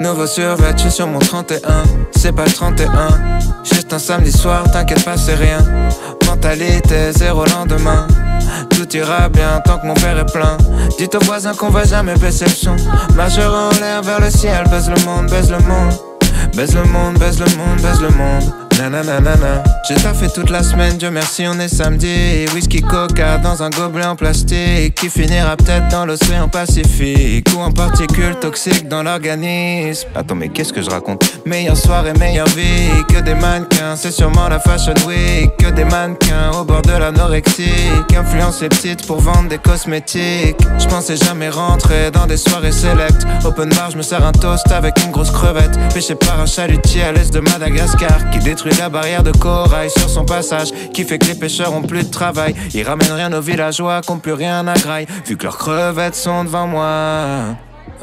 Nouveau survêt, je suis sur mon 31. C'est pas le 31. Juste un samedi soir, t'inquiète pas, c'est rien. Mentalité, zéro lendemain. Tout ira bien tant que mon père est plein. Dites aux voisins qu'on va jamais baisser le son. Majeur en l'air vers le ciel, baise le monde, baise le monde. Baise le monde, baise le monde, baise le monde. Nanana. J'ai taffé toute la semaine, Dieu merci, on est samedi. Whisky coca dans un gobelet en plastique qui finira peut-être dans l'océan Pacifique ou en particules toxiques dans l'organisme. Attends, mais qu'est-ce que je raconte? Meilleure soirée, meilleure vie. Que des mannequins, c'est sûrement la fashion week. Que des mannequins au bord de l'anorexie. Influence les petites pour vendre des cosmétiques. Je pensais jamais rentrer dans des soirées select. Open bar, je me sers un toast avec une grosse crevette. Pêché par un chalutier à l'est de Madagascar qui détruit la barrière de corail sur son passage qui fait que les pêcheurs ont plus de travail. Ils ramènent rien aux villageois qui ont plus rien à graille vu que leurs crevettes sont devant moi.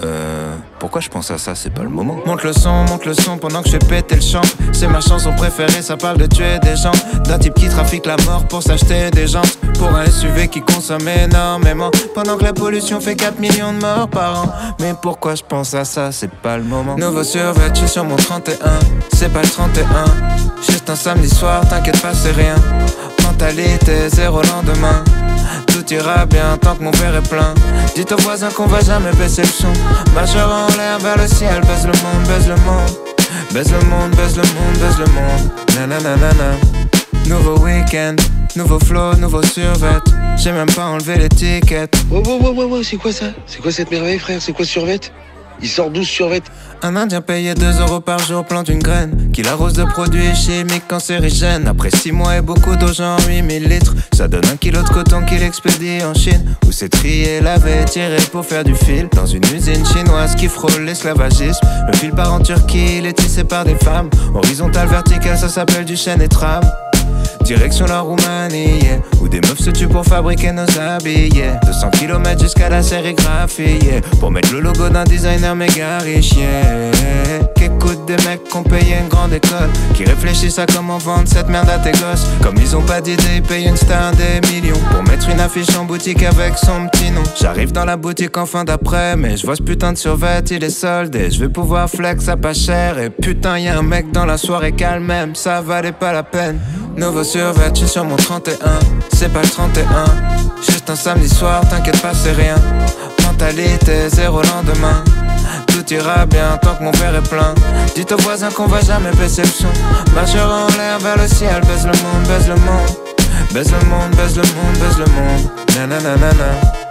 Euh, pourquoi je pense à ça, c'est pas le moment. Monte le son, monte le son pendant que je fais péter le champ. C'est ma chanson préférée, ça parle de tuer des gens. D'un type qui trafique la mort pour s'acheter des jantes. Pour qui consomme énormément. Pendant que la pollution fait 4 millions de morts par an. Mais pourquoi je pense à ça, c'est pas le moment. Nouveau survêt, je suis sur mon 31. C'est pas le 31. Juste un samedi soir, t'inquiète pas, c'est rien. Mentalité, zéro lendemain tout ira bien tant que mon père est plein. Dites aux voisins qu'on va jamais baisser le son. Majeur en l'air vers le ciel, baise le monde, baise le monde. Baise le monde, baise le monde, baise le monde. Nanana. Nouveau week-end, nouveau flow, nouveau survêt. J'ai même pas enlevé l'étiquette. Oh, oh, oh, oh, oh, c'est quoi ça? C'est quoi cette merveille, frère? C'est quoi survêt? Il sort 12 survêt? Un indien payé 2 euros par jour plante une graine. Qu'il arrose de produits chimiques cancérigènes Après 6 mois et beaucoup d'eau genre 8000 litres. Ça donne un kilo de coton qu'il expédie en Chine. Où c'est trié, lavé, tiré pour faire du fil. Dans une usine chinoise qui frôle l'esclavagisme. Le fil part en Turquie, il est tissé par des femmes. Horizontal, vertical, ça s'appelle du chêne et trame Direction la Roumanie, Où des meufs se tuent pour fabriquer nos habits, 200 km jusqu'à la sérigraphie, Pour mettre le logo d'un designer méga riche, Qu'écoute des mecs qui ont payé une grande école Qui réfléchissent à comment vendre cette merde à tes gosses. Comme ils ont pas d'idée, ils payent une star des millions. Pour mettre une affiche en boutique avec son petit nom. J'arrive dans la boutique en fin d'après Mais je vois ce putain de survêt, il est soldé. Je vais pouvoir flex à pas cher. Et putain y'a un mec dans la soirée calme même Ça valait pas la peine. Nouveau survêt, je sur mon 31 C'est pas le 31 Juste un samedi soir, t'inquiète pas c'est rien Mentalité zéro lendemain tout ira bien tant que mon père est plein. Dites aux voisins qu'on va jamais baisser le en l'air vers le ciel, baise le monde, baise le monde. Baise le monde, baise le monde, baise le monde. Nanana.